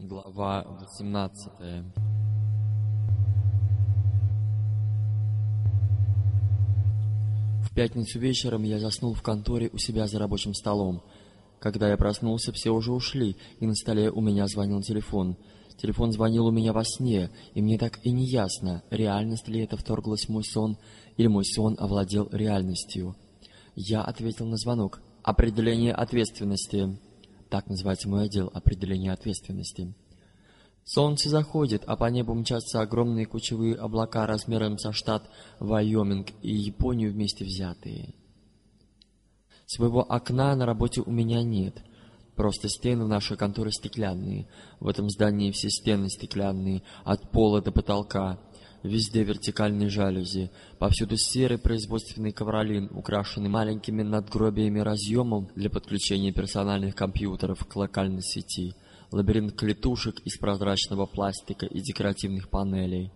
Глава 18 В пятницу вечером я заснул в конторе у себя за рабочим столом. Когда я проснулся, все уже ушли, и на столе у меня звонил телефон. Телефон звонил у меня во сне, и мне так и не ясно, реальность ли это вторглась в мой сон, или мой сон овладел реальностью. Я ответил на звонок. Определение ответственности. Так называется мой отдел определения ответственности. Солнце заходит, а по небу мчатся огромные кучевые облака размером со штат Вайоминг и Японию вместе взятые. Своего окна на работе у меня нет. Просто стены в нашей конторе стеклянные. В этом здании все стены стеклянные, от пола до потолка. Везде вертикальные жалюзи. Повсюду серый производственный ковролин, украшенный маленькими надгробиями разъемом для подключения персональных компьютеров к локальной сети. Лабиринт клетушек из прозрачного пластика и декоративных панелей.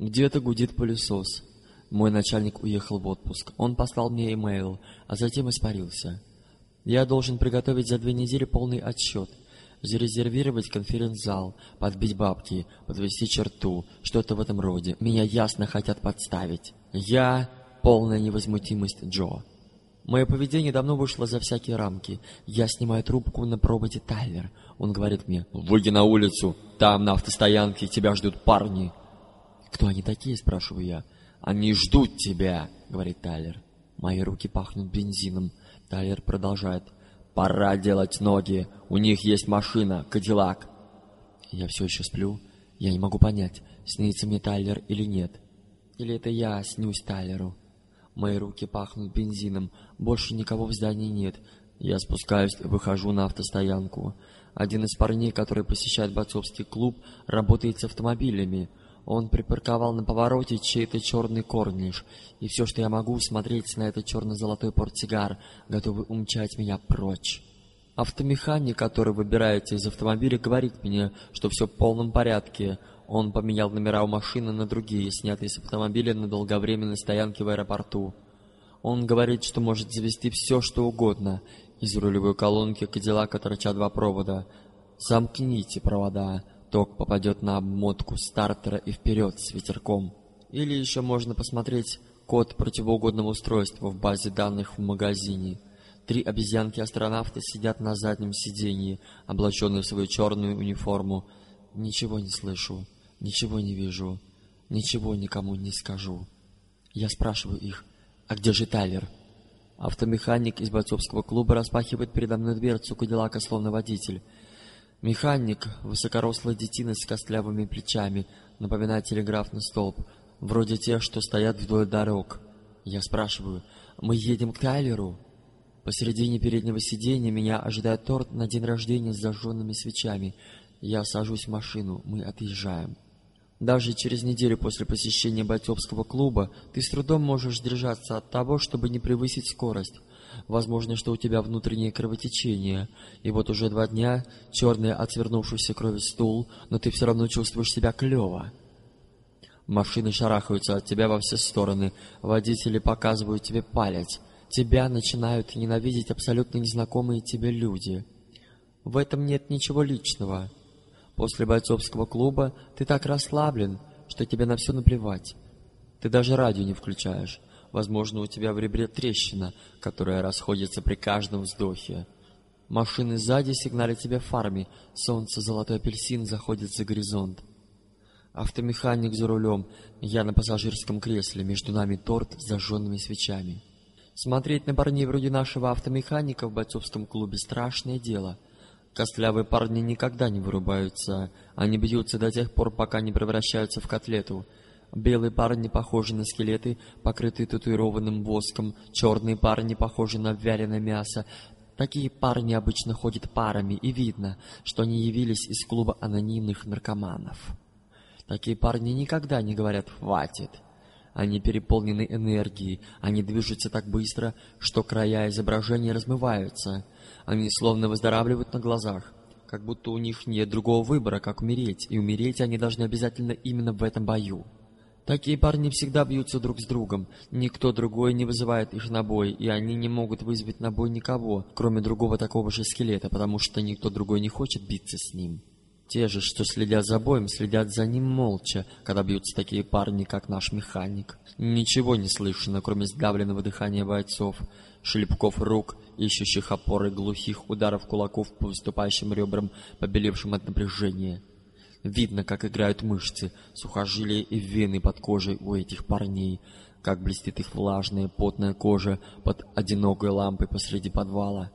Где-то гудит пылесос. Мой начальник уехал в отпуск. Он послал мне имейл, а затем испарился. Я должен приготовить за две недели полный отчет — зарезервировать конференц-зал, подбить бабки, подвести черту, что-то в этом роде. Меня ясно хотят подставить. Я — полная невозмутимость Джо. Мое поведение давно вышло за всякие рамки. Я снимаю трубку на проводе Тайлер. Он говорит мне, «Выйди на улицу, там, на автостоянке, тебя ждут парни». «Кто они такие?» — спрашиваю я. «Они ждут тебя», — говорит Тайлер. Мои руки пахнут бензином. Тайлер продолжает. Пора делать ноги. У них есть машина, Кадиллак. Я все еще сплю. Я не могу понять, снится мне Тайлер или нет. Или это я снюсь Тайлеру. Мои руки пахнут бензином. Больше никого в здании нет. Я спускаюсь и выхожу на автостоянку. Один из парней, который посещает бойцовский клуб, работает с автомобилями. Он припарковал на повороте чей-то черный корниш, и все, что я могу, смотреть на этот черно-золотой портсигар, готовый умчать меня прочь. Автомеханик, который выбирается из автомобиля, говорит мне, что все в полном порядке. Он поменял номера у машины на другие, снятые с автомобиля на долговременной стоянке в аэропорту. Он говорит, что может завести все, что угодно. Из рулевой колонки Кадиллака торчат два провода. Замкните провода ток попадет на обмотку стартера и вперед с ветерком. Или еще можно посмотреть код противоугодного устройства в базе данных в магазине. Три обезьянки-астронавта сидят на заднем сиденье, облаченные в свою черную униформу. Ничего не слышу, ничего не вижу, ничего никому не скажу. Я спрашиваю их, а где же Тайлер? Автомеханик из бойцовского клуба распахивает передо мной дверцу Кадиллака, словно водитель. Механик, высокорослый детина с костлявыми плечами, напоминает телеграфный столб, вроде тех, что стоят вдоль дорог. Я спрашиваю, мы едем к Тайлеру? Посередине переднего сиденья меня ожидает торт на день рождения с зажженными свечами. Я сажусь в машину, мы отъезжаем. Даже через неделю после посещения бойцовского клуба ты с трудом можешь держаться от того, чтобы не превысить скорость. Возможно, что у тебя внутреннее кровотечение, и вот уже два дня черный от свернувшейся крови стул, но ты все равно чувствуешь себя клево. Машины шарахаются от тебя во все стороны, водители показывают тебе палец. Тебя начинают ненавидеть абсолютно незнакомые тебе люди. В этом нет ничего личного. После бойцовского клуба ты так расслаблен, что тебе на все наплевать. Ты даже радио не включаешь. Возможно, у тебя в ребре трещина, которая расходится при каждом вздохе. Машины сзади сигналят тебе фарами. Солнце, золотой апельсин заходит за горизонт. Автомеханик за рулем, я на пассажирском кресле, между нами торт с зажженными свечами. Смотреть на парней вроде нашего автомеханика в бойцовском клубе страшное дело. Костлявые парни никогда не вырубаются, они бьются до тех пор, пока не превращаются в котлету. Белые парни похожи на скелеты, покрытые татуированным воском. Черные парни похожи на вяленое мясо. Такие парни обычно ходят парами, и видно, что они явились из клуба анонимных наркоманов. Такие парни никогда не говорят «хватит». Они переполнены энергией, они движутся так быстро, что края изображения размываются. Они словно выздоравливают на глазах, как будто у них нет другого выбора, как умереть, и умереть они должны обязательно именно в этом бою. Такие парни всегда бьются друг с другом. Никто другой не вызывает их на бой, и они не могут вызвать на бой никого, кроме другого такого же скелета, потому что никто другой не хочет биться с ним. Те же, что следят за боем, следят за ним молча, когда бьются такие парни, как наш механик. Ничего не слышно, кроме сдавленного дыхания бойцов, шлепков рук, ищущих опоры, глухих ударов кулаков по выступающим ребрам, побелевшим от напряжения. Видно, как играют мышцы, сухожилия и вены под кожей у этих парней, как блестит их влажная, потная кожа под одинокой лампой посреди подвала.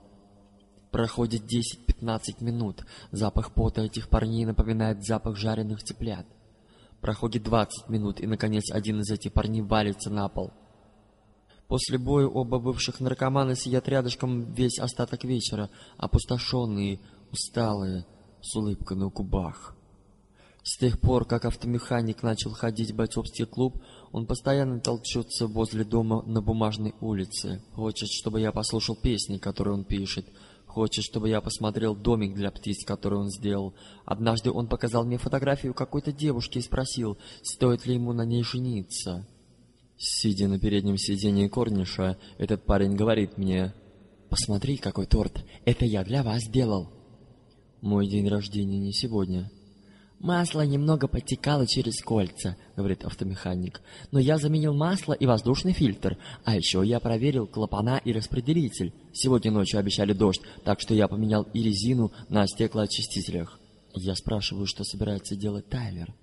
Проходит 10-15 минут. Запах пота этих парней напоминает запах жареных цыплят. Проходит 20 минут, и, наконец, один из этих парней валится на пол. После боя оба бывших наркомана сидят рядышком весь остаток вечера, опустошенные, усталые, с улыбкой на губах. С тех пор, как автомеханик начал ходить в бойцовский клуб, он постоянно толчется возле дома на бумажной улице. Хочет, чтобы я послушал песни, которые он пишет, Хочет, чтобы я посмотрел домик для птиц, который он сделал. Однажды он показал мне фотографию какой-то девушки и спросил, стоит ли ему на ней жениться. Сидя на переднем сиденье корниша, этот парень говорит мне, «Посмотри, какой торт! Это я для вас сделал!» Мой день рождения не сегодня. «Масло немного подтекало через кольца», — говорит автомеханик. «Но я заменил масло и воздушный фильтр. А еще я проверил клапана и распределитель. Сегодня ночью обещали дождь, так что я поменял и резину на стеклоочистителях». Я спрашиваю, что собирается делать Тайлер.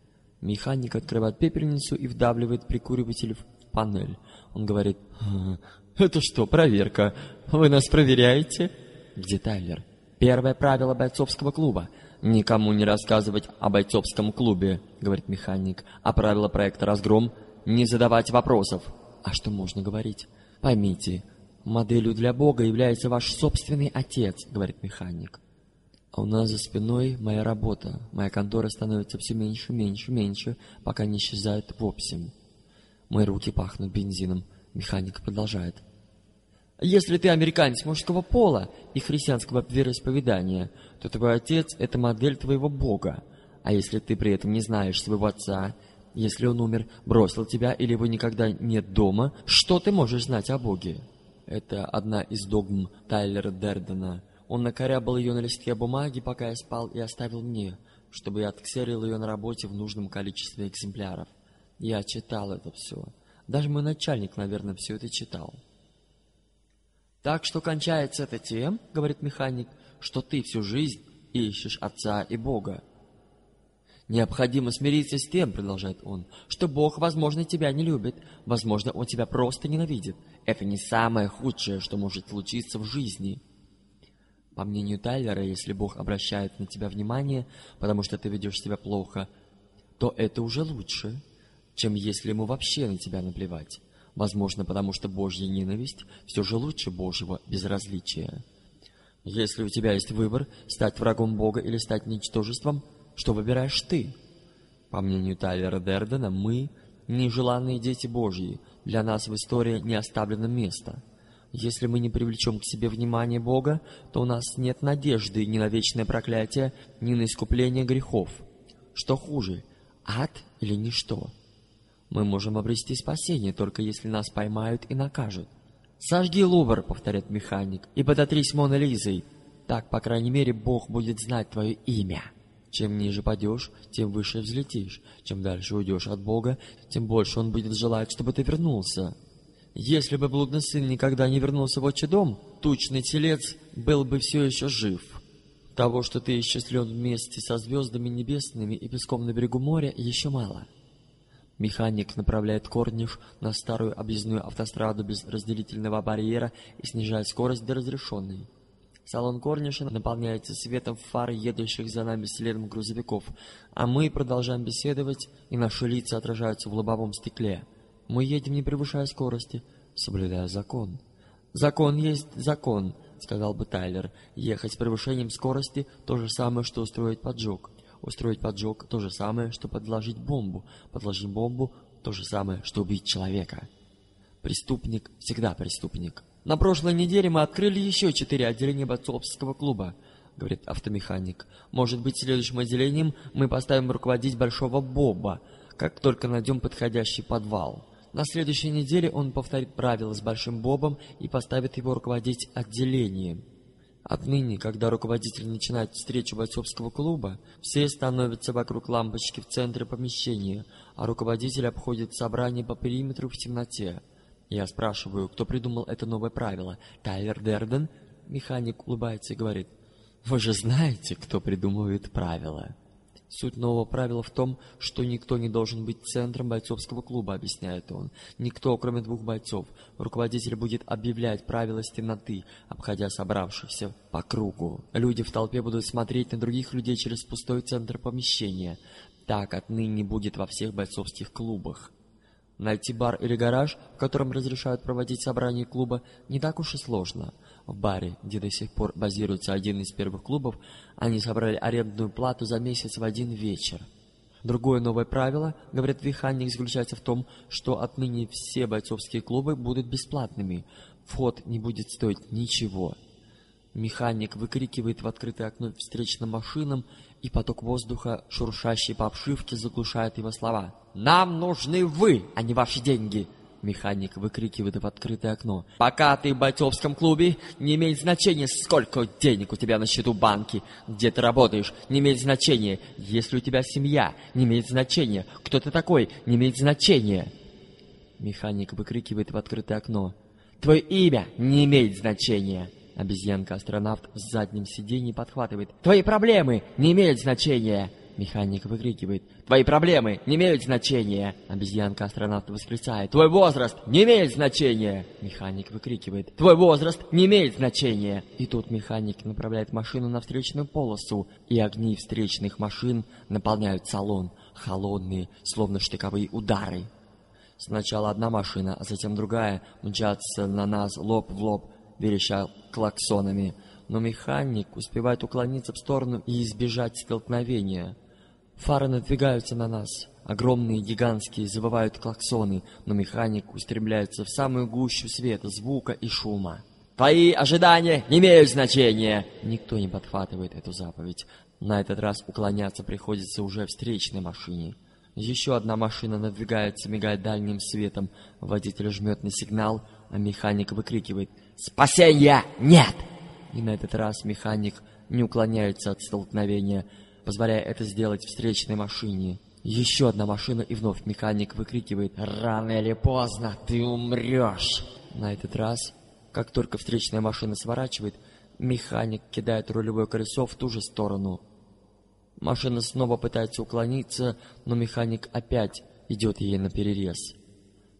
Механик открывает пепельницу и вдавливает прикуриватель в панель. Он говорит, «Это что, проверка? Вы нас проверяете?» «Где Тайлер?» «Первое правило бойцовского клуба — «Никому не рассказывать о бойцовском клубе», — говорит механик. «А правило проекта «Разгром» — не задавать вопросов». «А что можно говорить?» «Поймите, моделью для Бога является ваш собственный отец», — говорит механик. А у нас за спиной моя работа. Моя контора становится все меньше, меньше, меньше, пока не исчезает вовсе. Мои руки пахнут бензином. Механик продолжает. Если ты американец мужского пола и христианского вероисповедания, то твой отец – это модель твоего Бога. А если ты при этом не знаешь своего отца, если он умер, бросил тебя или его никогда нет дома, что ты можешь знать о Боге? Это одна из догм Тайлера Дердена. Он накорябал ее на листке бумаги, пока я спал, и оставил мне, чтобы я отксерил ее на работе в нужном количестве экземпляров. Я читал это все. Даже мой начальник, наверное, все это читал. Так что кончается это тем, говорит механик, что ты всю жизнь ищешь Отца и Бога. Необходимо смириться с тем, продолжает он, что Бог, возможно, тебя не любит, возможно, Он тебя просто ненавидит. Это не самое худшее, что может случиться в жизни. По мнению Тайлера, если Бог обращает на тебя внимание, потому что ты ведешь себя плохо, то это уже лучше, чем если ему вообще на тебя наплевать. Возможно, потому что Божья ненависть все же лучше Божьего безразличия. Если у тебя есть выбор, стать врагом Бога или стать ничтожеством, что выбираешь ты? По мнению Тайлера Дердена, мы – нежеланные дети Божьи, для нас в истории не оставлено места. Если мы не привлечем к себе внимание Бога, то у нас нет надежды ни на вечное проклятие, ни на искупление грехов. Что хуже, ад или ничто? Мы можем обрести спасение, только если нас поймают и накажут. «Сожги Лувр», — повторяет механик, — «и подотрись Мона Лизой. Так, по крайней мере, Бог будет знать твое имя». Чем ниже падешь, тем выше взлетишь. Чем дальше уйдешь от Бога, тем больше Он будет желать, чтобы ты вернулся. Если бы блудный сын никогда не вернулся в отчий дом, тучный телец был бы все еще жив. Того, что ты исчислен вместе со звездами небесными и песком на берегу моря, еще мало. Механик направляет Корниш на старую объездную автостраду без разделительного барьера и снижает скорость до разрешенной. Салон Корниша наполняется светом фар едущих за нами следом грузовиков, а мы продолжаем беседовать, и наши лица отражаются в лобовом стекле. Мы едем, не превышая скорости, соблюдая закон. «Закон есть закон», — сказал бы Тайлер. «Ехать с превышением скорости — то же самое, что устроить поджог». Устроить поджог – то же самое, что подложить бомбу. Подложить бомбу – то же самое, что убить человека. Преступник всегда преступник. На прошлой неделе мы открыли еще четыре отделения бойцовского клуба, говорит автомеханик. Может быть, следующим отделением мы поставим руководить Большого Боба, как только найдем подходящий подвал. На следующей неделе он повторит правила с Большим Бобом и поставит его руководить отделением. Отныне, когда руководитель начинает встречу бойцовского клуба, все становятся вокруг лампочки в центре помещения, а руководитель обходит собрание по периметру в темноте. Я спрашиваю, кто придумал это новое правило? Тайлер Дерден? Механик улыбается и говорит, «Вы же знаете, кто придумывает правила». Суть нового правила в том, что никто не должен быть центром бойцовского клуба, объясняет он. Никто, кроме двух бойцов. Руководитель будет объявлять правила с темноты, обходя собравшихся по кругу. Люди в толпе будут смотреть на других людей через пустой центр помещения. Так отныне будет во всех бойцовских клубах. Найти бар или гараж, в котором разрешают проводить собрания клуба, не так уж и сложно. В баре, где до сих пор базируется один из первых клубов, они собрали арендную плату за месяц в один вечер. Другое новое правило, говорит Виханник, заключается в том, что отныне все бойцовские клубы будут бесплатными. Вход не будет стоить ничего. Механик выкрикивает в открытое окно встречным машинам, и поток воздуха, шуршащий по обшивке, заглушает его слова. «Нам нужны вы, а не ваши деньги!» Механик выкрикивает в открытое окно. «Пока ты в бойцовском клубе, не имеет значения, сколько денег у тебя на счету банки, где ты работаешь, не имеет значения. Если у тебя семья, не имеет значения. Кто ты такой, не имеет значения». Механик выкрикивает в открытое окно. «Твое имя не имеет значения». Обезьянка-астронавт в заднем сиденье подхватывает. «Твои проблемы не имеют значения!» Механик выкрикивает. «Твои проблемы не имеют значения!» Обезьянка-астронавт восклицает. «Твой возраст не имеет значения!» Механик выкрикивает. «Твой возраст не имеет значения!» И тут механик направляет машину на встречную полосу, и огни встречных машин наполняют салон, холодные, словно штыковые удары. Сначала одна машина, а затем другая мчатся на нас лоб в лоб, вереща клаксонами, но механик успевает уклониться в сторону и избежать столкновения. Фары надвигаются на нас. Огромные, гигантские, завывают клаксоны, но механик устремляется в самую гущу света, звука и шума. «Твои ожидания не имеют значения!» Никто не подхватывает эту заповедь. На этот раз уклоняться приходится уже встречной машине. Еще одна машина надвигается, мигает дальним светом. Водитель жмет на сигнал, а механик выкрикивает «Спасения нет!» И на этот раз механик не уклоняется от столкновения, позволяя это сделать встречной машине. Еще одна машина, и вновь механик выкрикивает «Рано или поздно ты умрешь!» На этот раз, как только встречная машина сворачивает, механик кидает рулевое колесо в ту же сторону. Машина снова пытается уклониться, но механик опять идет ей на перерез.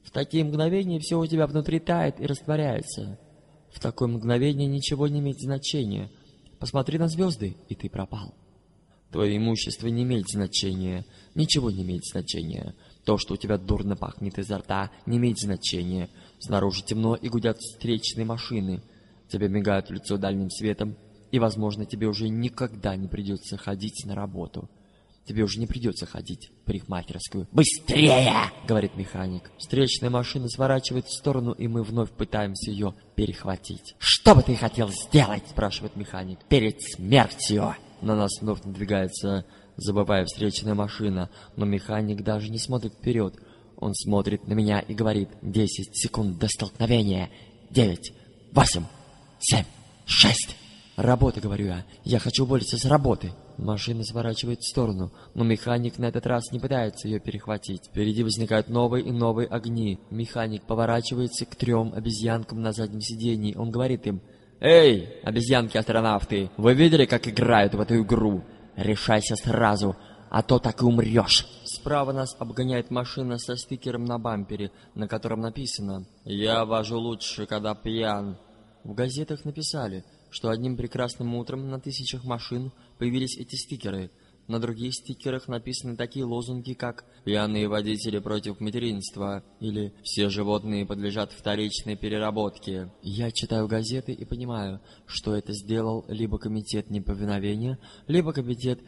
В такие мгновения все у тебя внутри тает и растворяется. В такое мгновение ничего не имеет значения. Посмотри на звезды, и ты пропал. Твое имущество не имеет значения, ничего не имеет значения. То, что у тебя дурно пахнет изо рта, не имеет значения. Снаружи темно и гудят встречные машины. Тебе мигают в лицо дальним светом, и, возможно, тебе уже никогда не придется ходить на работу. Тебе уже не придется ходить в парикмахерскую. «Быстрее!» — говорит механик. Встречная машина сворачивает в сторону, и мы вновь пытаемся ее перехватить. «Что бы ты хотел сделать?» — спрашивает механик. «Перед смертью!» На нас вновь надвигается забывая встречная машина, но механик даже не смотрит вперед. Он смотрит на меня и говорит «Десять секунд до столкновения! Девять, восемь, семь, шесть!» «Работа», — говорю я. «Я хочу уволиться с работы». Машина сворачивает в сторону, но механик на этот раз не пытается ее перехватить. Впереди возникают новые и новые огни. Механик поворачивается к трем обезьянкам на заднем сидении. Он говорит им, «Эй, обезьянки-астронавты, вы видели, как играют в эту игру? Решайся сразу, а то так и умрешь!» Справа нас обгоняет машина со стикером на бампере, на котором написано «Я вожу лучше, когда пьян». В газетах написали – что одним прекрасным утром на тысячах машин появились эти стикеры. На других стикерах написаны такие лозунги, как «Пьяные водители против материнства» или «Все животные подлежат вторичной переработке». Я читаю газеты и понимаю, что это сделал либо комитет неповиновения, либо комитет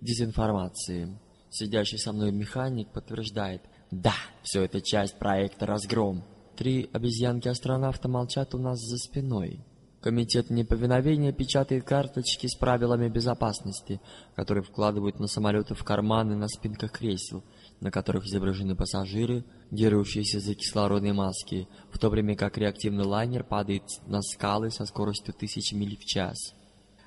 дезинформации. Сидящий со мной механик подтверждает «Да, все это часть проекта «Разгром». Три обезьянки-астронавта молчат у нас за спиной. Комитет неповиновения печатает карточки с правилами безопасности, которые вкладывают на самолеты в карманы на спинках кресел, на которых изображены пассажиры, дерущиеся за кислородные маски, в то время как реактивный лайнер падает на скалы со скоростью тысячи миль в час.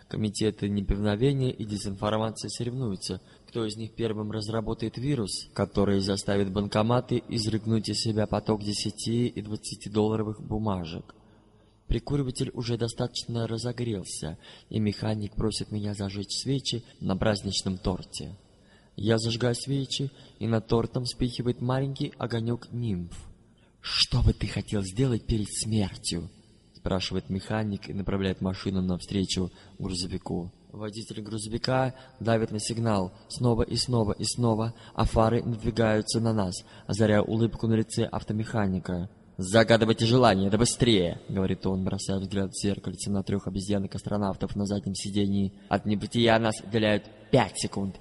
Комитеты неповиновения и дезинформации соревнуются, кто из них первым разработает вирус, который заставит банкоматы изрыгнуть из себя поток 10 и 20 долларовых бумажек. Прикуриватель уже достаточно разогрелся, и механик просит меня зажечь свечи на праздничном торте. Я зажигаю свечи, и над тортом вспихивает маленький огонек нимф. «Что бы ты хотел сделать перед смертью?» спрашивает механик и направляет машину навстречу грузовику. Водитель грузовика давит на сигнал снова и снова и снова, а фары надвигаются на нас, озаряя улыбку на лице автомеханика. «Загадывайте желание, да быстрее!» — говорит он, бросая взгляд в зеркальце на трех обезьянок-астронавтов на заднем сидении. «От небытия нас отделяют пять секунд!»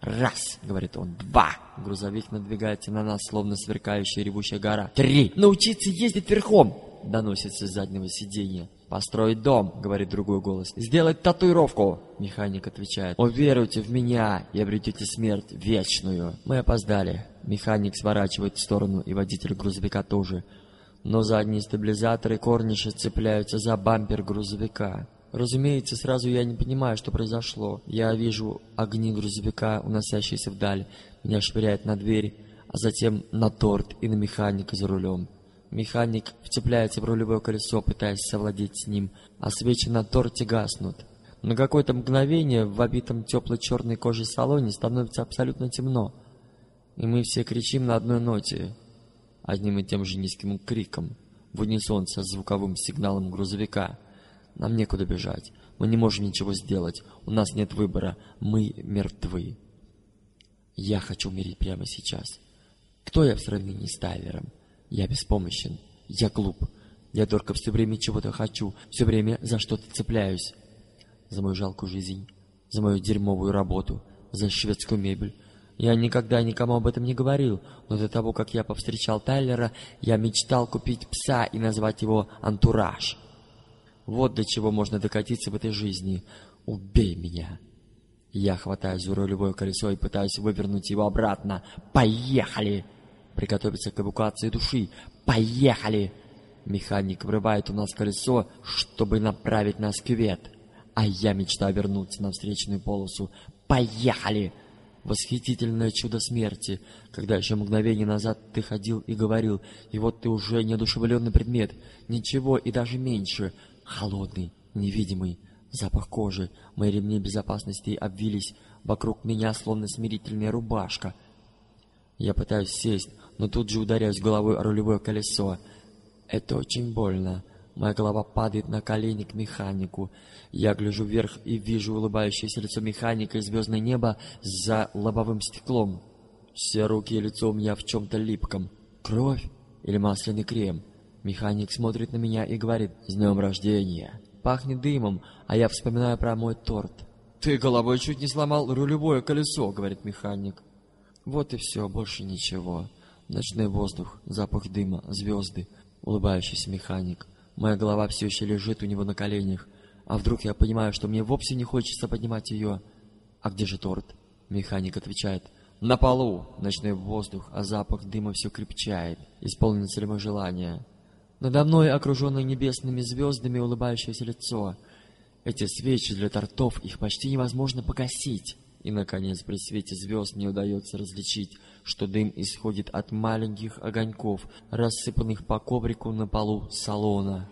«Раз!» — говорит он. «Два!» Грузовик надвигается на нас, словно сверкающая ревущая гора. «Три! Научиться ездить верхом!» — доносится с заднего сиденья. «Построить дом», — говорит другой голос. «Сделать татуировку», — механик отвечает. «Уверуйте в меня и обретете смерть вечную». Мы опоздали. Механик сворачивает в сторону, и водитель грузовика тоже. Но задние стабилизаторы корниши цепляются за бампер грузовика. Разумеется, сразу я не понимаю, что произошло. Я вижу огни грузовика, уносящиеся вдаль. Меня швыряет на дверь, а затем на торт и на механика за рулем. Механик вцепляется в рулевое колесо, пытаясь совладеть с ним, а свечи на торте гаснут. На какое-то мгновение в обитом теплой черной кожей салоне становится абсолютно темно, и мы все кричим на одной ноте, одним и тем же низким криком, в унисон со звуковым сигналом грузовика. Нам некуда бежать, мы не можем ничего сделать, у нас нет выбора, мы мертвы. Я хочу умереть прямо сейчас. Кто я в сравнении с Тайлером? Я беспомощен. Я глуп. Я только все время чего-то хочу, все время за что-то цепляюсь. За мою жалкую жизнь, за мою дерьмовую работу, за шведскую мебель. Я никогда никому об этом не говорил, но до того, как я повстречал Тайлера, я мечтал купить пса и назвать его «Антураж». Вот до чего можно докатиться в этой жизни. Убей меня. Я хватаюсь за рулевое колесо и пытаюсь вывернуть его обратно. Поехали! приготовиться к эвакуации души. Поехали! Механик врывает у нас колесо, чтобы направить нас в кювет. А я мечтаю вернуться на встречную полосу. Поехали! Восхитительное чудо смерти, когда еще мгновение назад ты ходил и говорил, и вот ты уже неодушевленный предмет, ничего и даже меньше, холодный, невидимый, запах кожи, мои ремни безопасности обвились вокруг меня, словно смирительная рубашка. Я пытаюсь сесть, но тут же ударяюсь головой о рулевое колесо. Это очень больно. Моя голова падает на колени к механику. Я гляжу вверх и вижу улыбающееся лицо механика и звездное небо за лобовым стеклом. Все руки и лицо у меня в чем-то липком. Кровь или масляный крем? Механик смотрит на меня и говорит «С днем рождения!» Пахнет дымом, а я вспоминаю про мой торт. «Ты головой чуть не сломал рулевое колесо», — говорит механик. Вот и все, больше ничего. Ночной воздух, запах дыма, звезды, улыбающийся механик. Моя голова все еще лежит у него на коленях. А вдруг я понимаю, что мне вовсе не хочется поднимать ее. А где же торт? Механик отвечает. На полу. Ночной воздух, а запах дыма все крепчает. Исполнится ли мое желание? Надо мной, окруженное небесными звездами, улыбающееся лицо. Эти свечи для тортов, их почти невозможно погасить. И, наконец, при свете звезд мне удается различить, что дым исходит от маленьких огоньков, рассыпанных по коврику на полу салона.